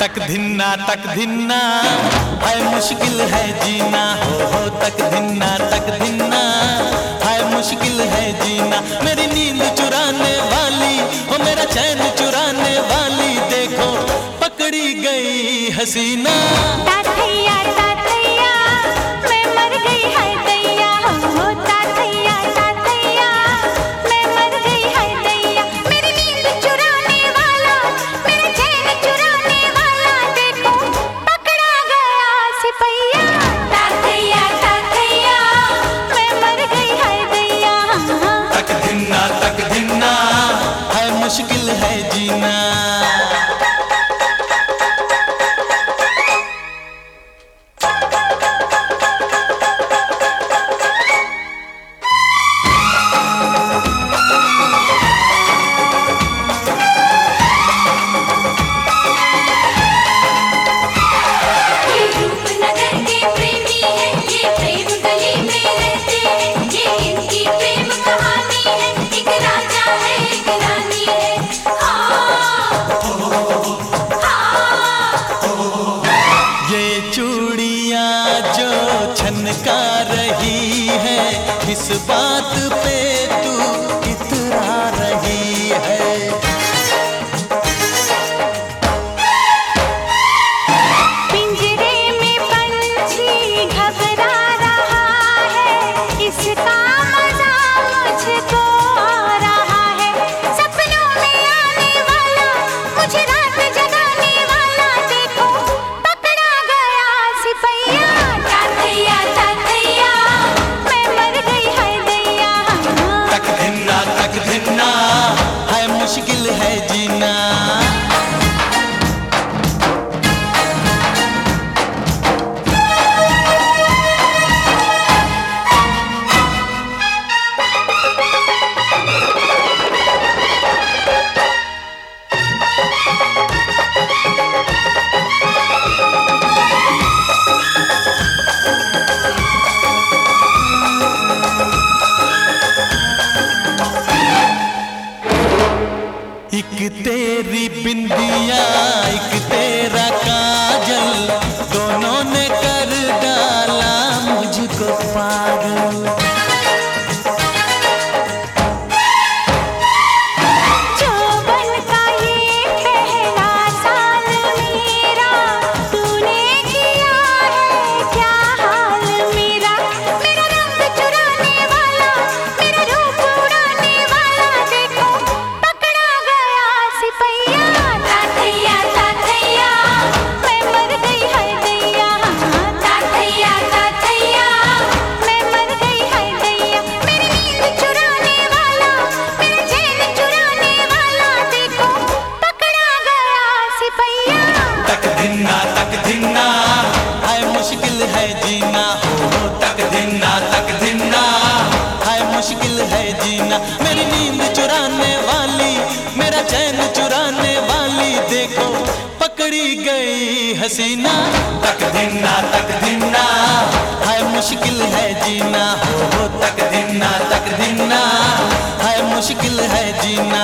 तक धिन्ना तक धिन्ना है मुश्किल है जीना। हो हो तक धिन्ना तक धिन्ना है मुश्किल है जीना। मेरी नींद चुराने वाली हो मेरा चैन चुराने वाली देखो पकड़ी गई हसीना। है इस बात पे तू एक तेरी बिंदिया एक तेरा काजल दोनों ने कर डाला मुझको पागल। गई हसीना। तक दिना तक दिना है मुश्किल है जीना। हो तक दिना तक दिना है मुश्किल है जीना।